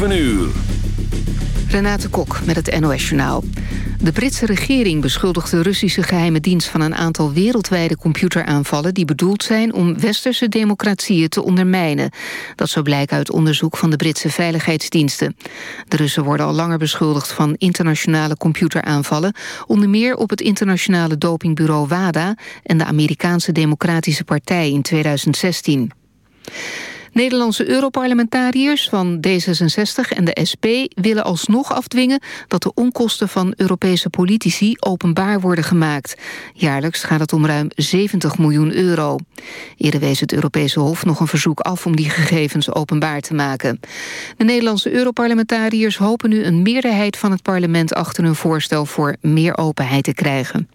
7 uur. Renate Kok met het NOS Journaal. De Britse regering beschuldigt de Russische geheime dienst... van een aantal wereldwijde computeraanvallen... die bedoeld zijn om westerse democratieën te ondermijnen. Dat zou blijken uit onderzoek van de Britse veiligheidsdiensten. De Russen worden al langer beschuldigd van internationale computeraanvallen... onder meer op het internationale dopingbureau WADA... en de Amerikaanse Democratische Partij in 2016. Nederlandse Europarlementariërs van D66 en de SP willen alsnog afdwingen dat de onkosten van Europese politici openbaar worden gemaakt. Jaarlijks gaat het om ruim 70 miljoen euro. Eerder wees het Europese Hof nog een verzoek af om die gegevens openbaar te maken. De Nederlandse Europarlementariërs hopen nu een meerderheid van het parlement achter hun voorstel voor meer openheid te krijgen.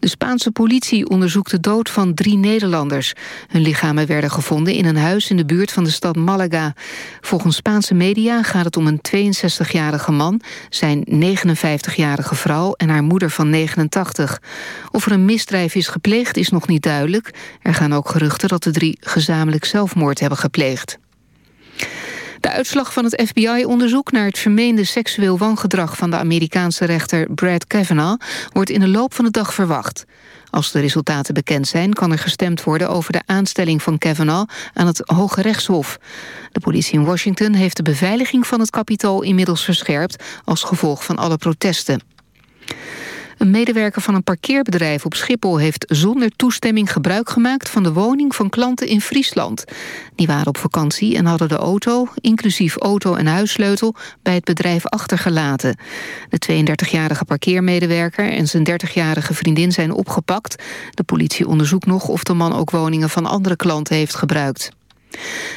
De Spaanse politie onderzoekt de dood van drie Nederlanders. Hun lichamen werden gevonden in een huis in de buurt van de stad Malaga. Volgens Spaanse media gaat het om een 62-jarige man... zijn 59-jarige vrouw en haar moeder van 89. Of er een misdrijf is gepleegd is nog niet duidelijk. Er gaan ook geruchten dat de drie gezamenlijk zelfmoord hebben gepleegd. De uitslag van het FBI-onderzoek naar het vermeende seksueel wangedrag van de Amerikaanse rechter Brad Kavanaugh wordt in de loop van de dag verwacht. Als de resultaten bekend zijn, kan er gestemd worden over de aanstelling van Kavanaugh aan het Hoge Rechtshof. De politie in Washington heeft de beveiliging van het kapitool inmiddels verscherpt als gevolg van alle protesten. Een medewerker van een parkeerbedrijf op Schiphol... heeft zonder toestemming gebruik gemaakt van de woning van klanten in Friesland. Die waren op vakantie en hadden de auto, inclusief auto en huissleutel... bij het bedrijf achtergelaten. De 32-jarige parkeermedewerker en zijn 30-jarige vriendin zijn opgepakt. De politie onderzoekt nog of de man ook woningen van andere klanten heeft gebruikt.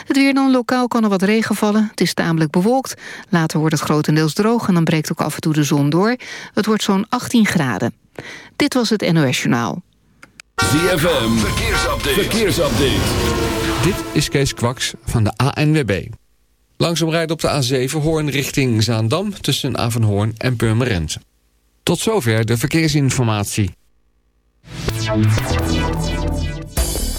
Het weer dan lokaal kan er wat regen vallen. Het is tamelijk bewolkt. Later wordt het grotendeels droog en dan breekt ook af en toe de zon door. Het wordt zo'n 18 graden. Dit was het NOS Journaal. ZFM, verkeersupdate. verkeersupdate. Dit is Kees Kwaks van de ANWB. Langzaam rijdt op de A7 Hoorn richting Zaandam... tussen Avenhoorn en Purmerend. Tot zover de verkeersinformatie.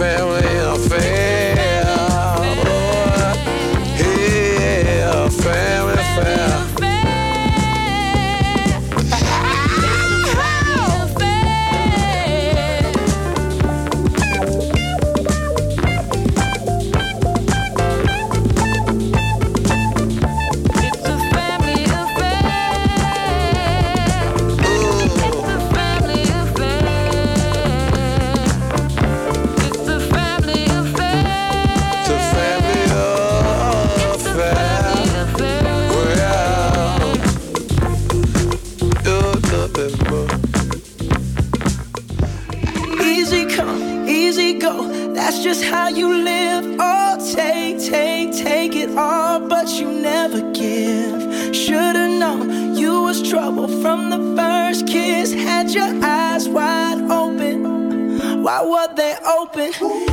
family affair. Why were they open?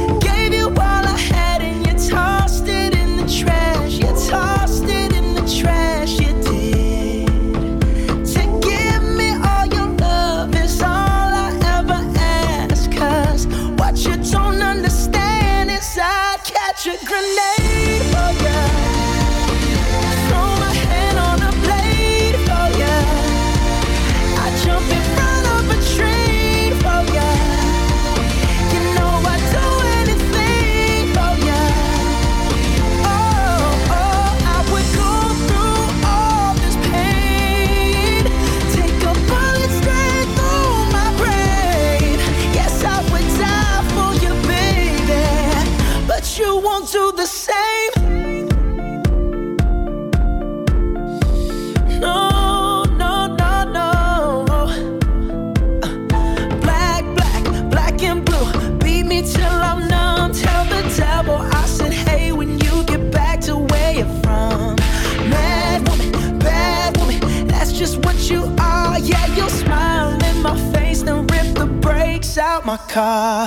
car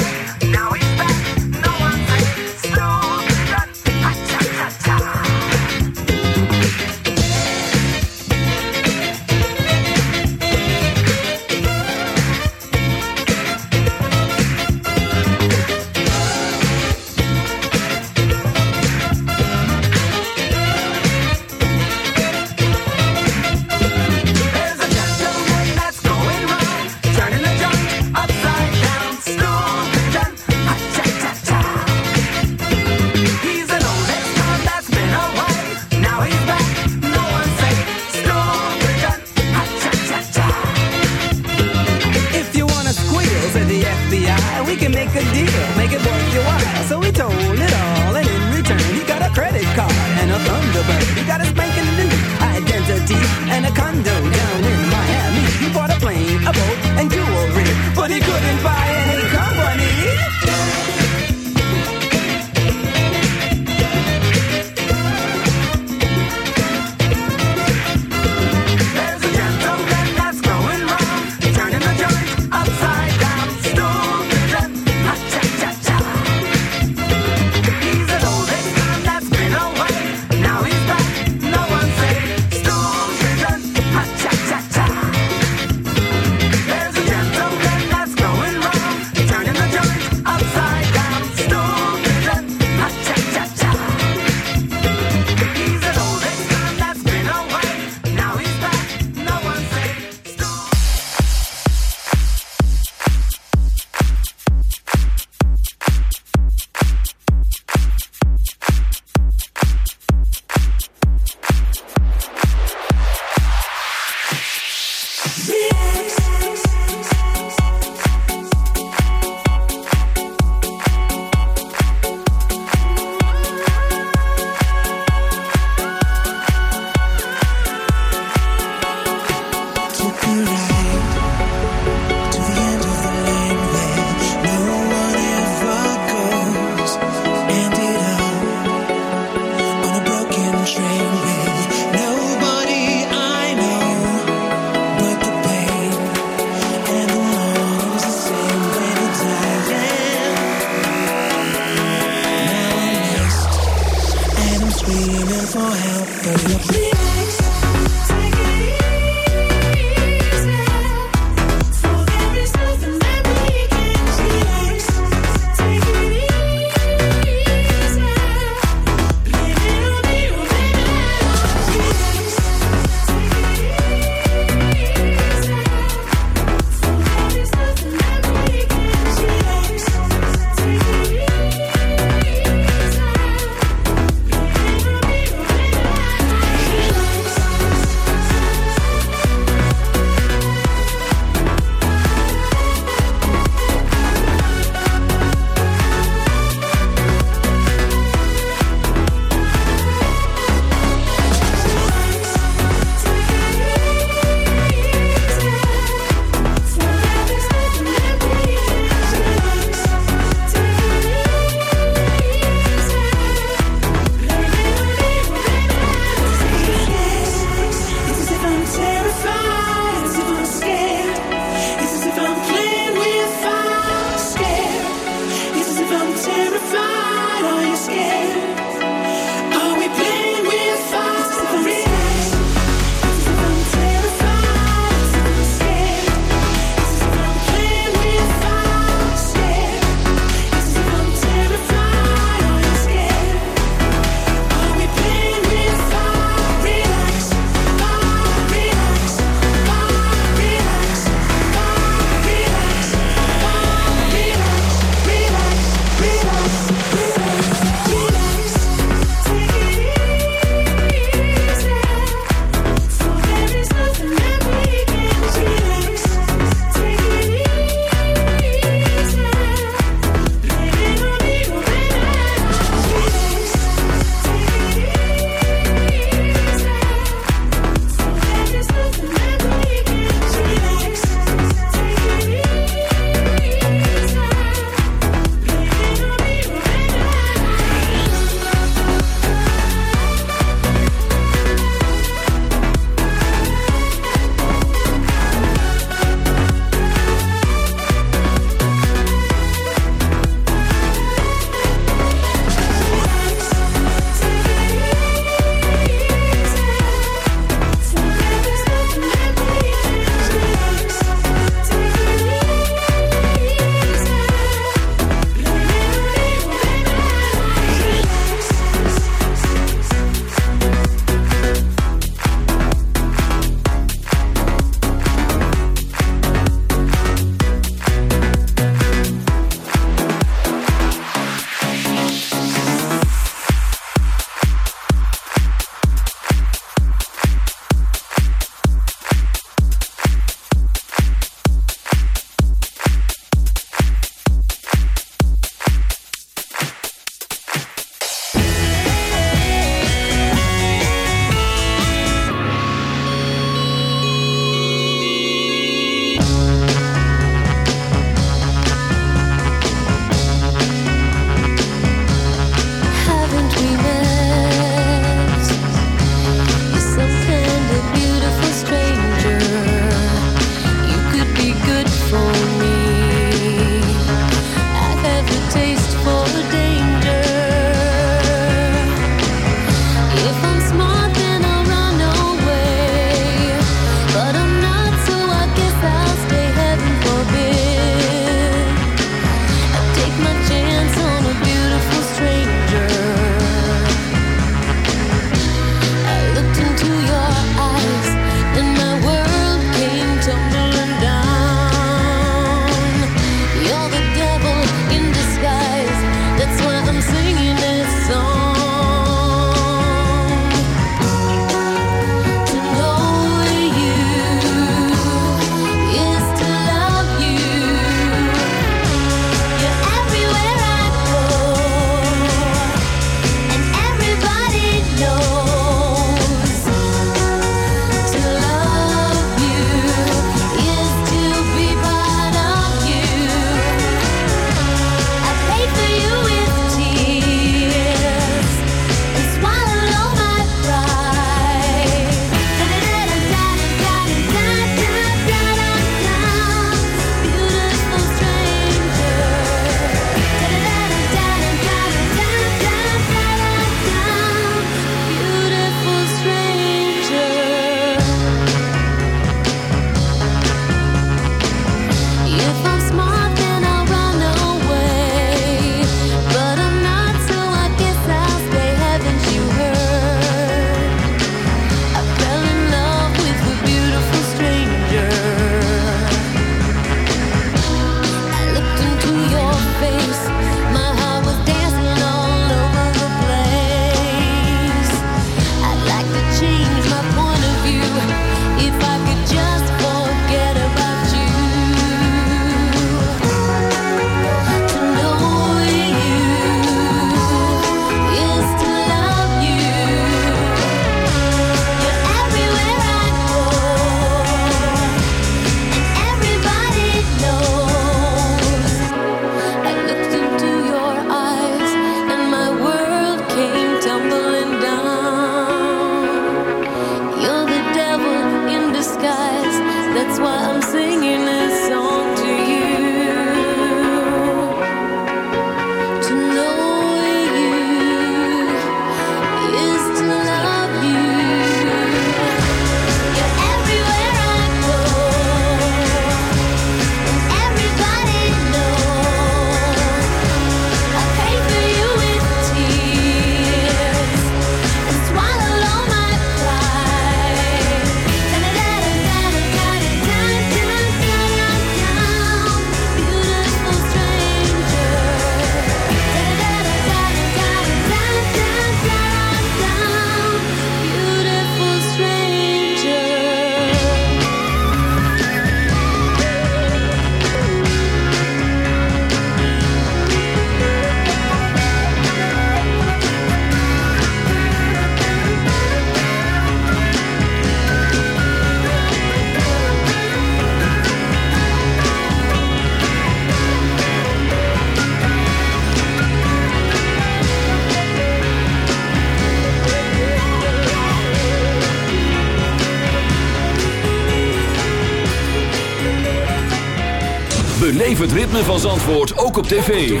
ritme van Zandvoort ook op tv.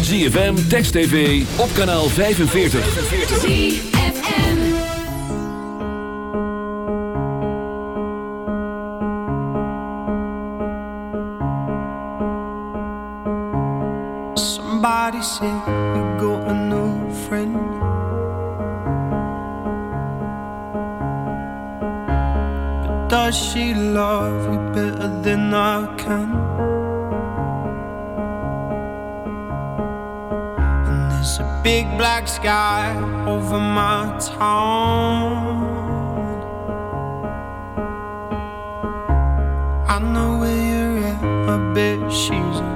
ZFM, Text TV, op kanaal 45. Somebody said black sky over my town. I know where you're at, I bet she's.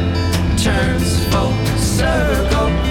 turns full circle.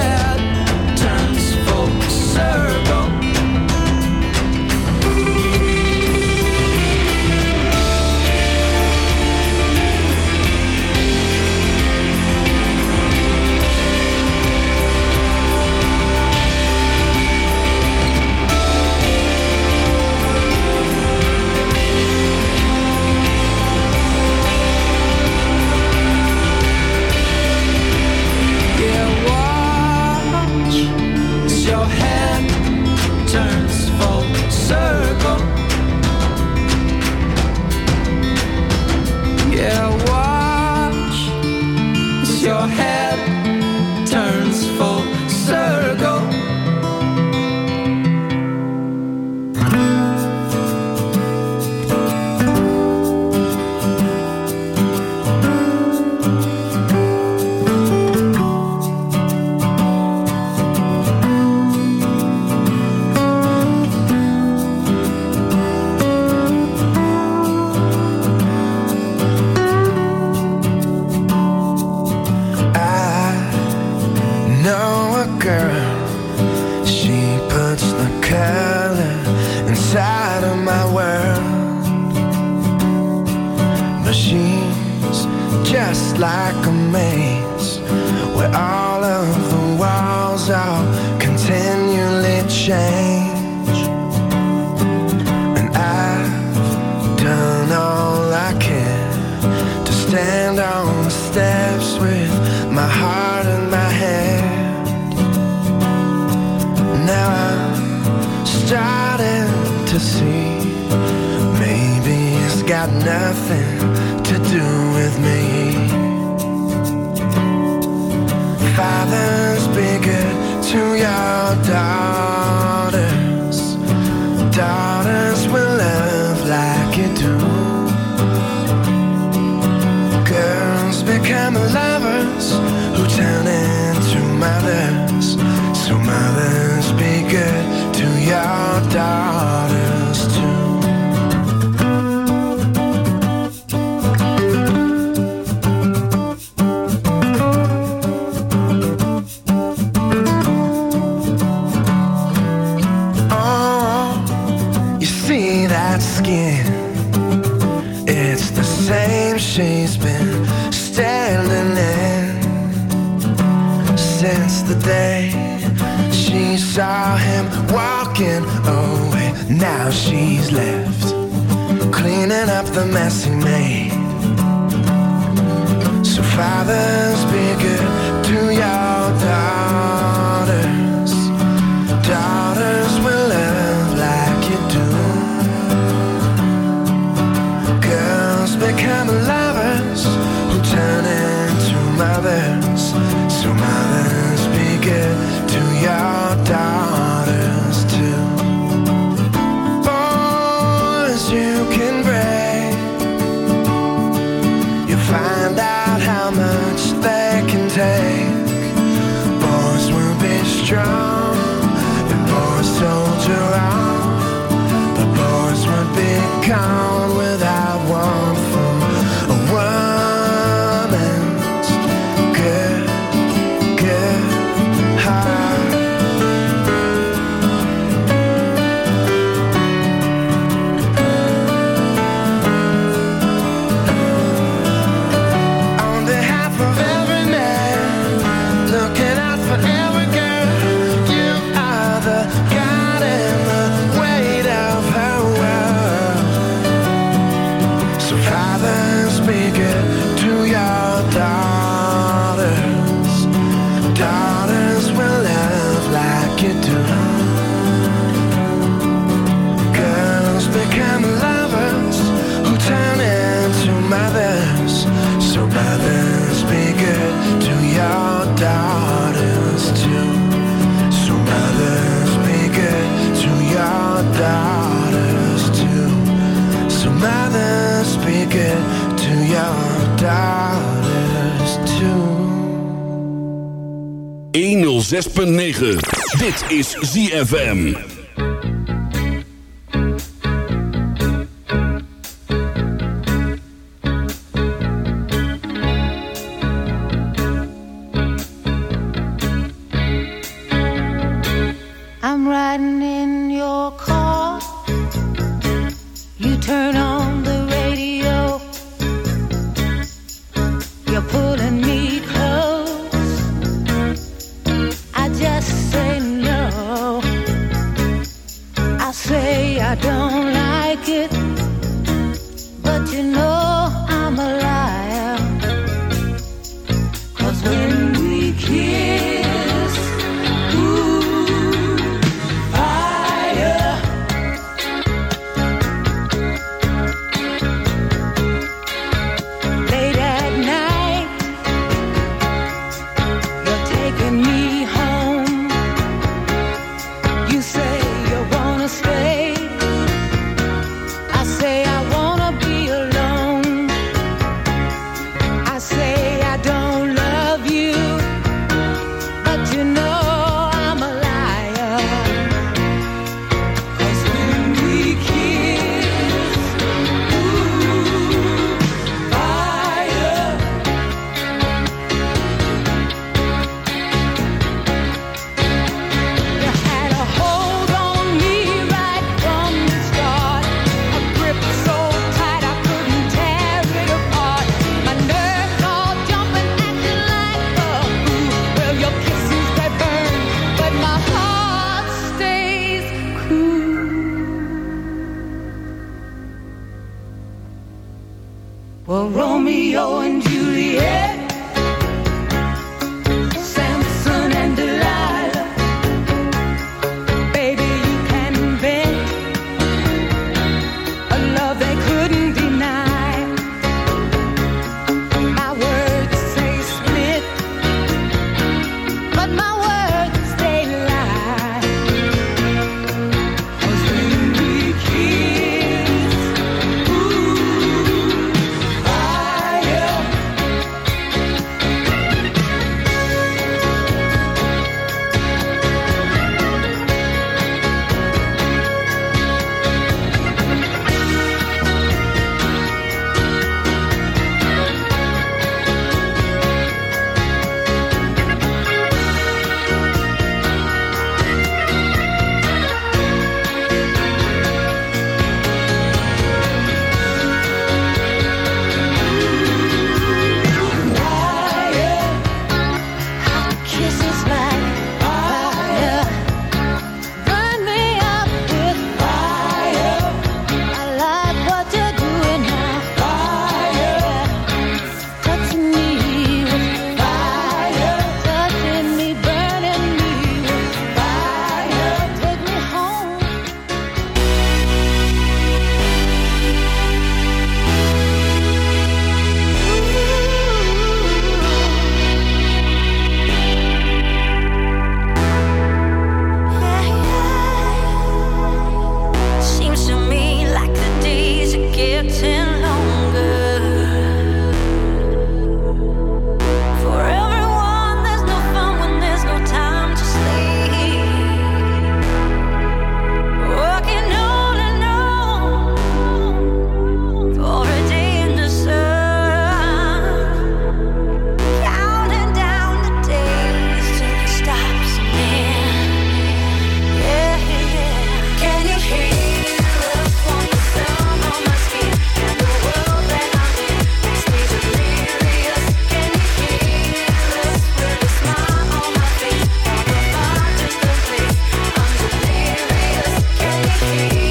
106.9. Dit is ZFM. I say I don't like it, but you know. free.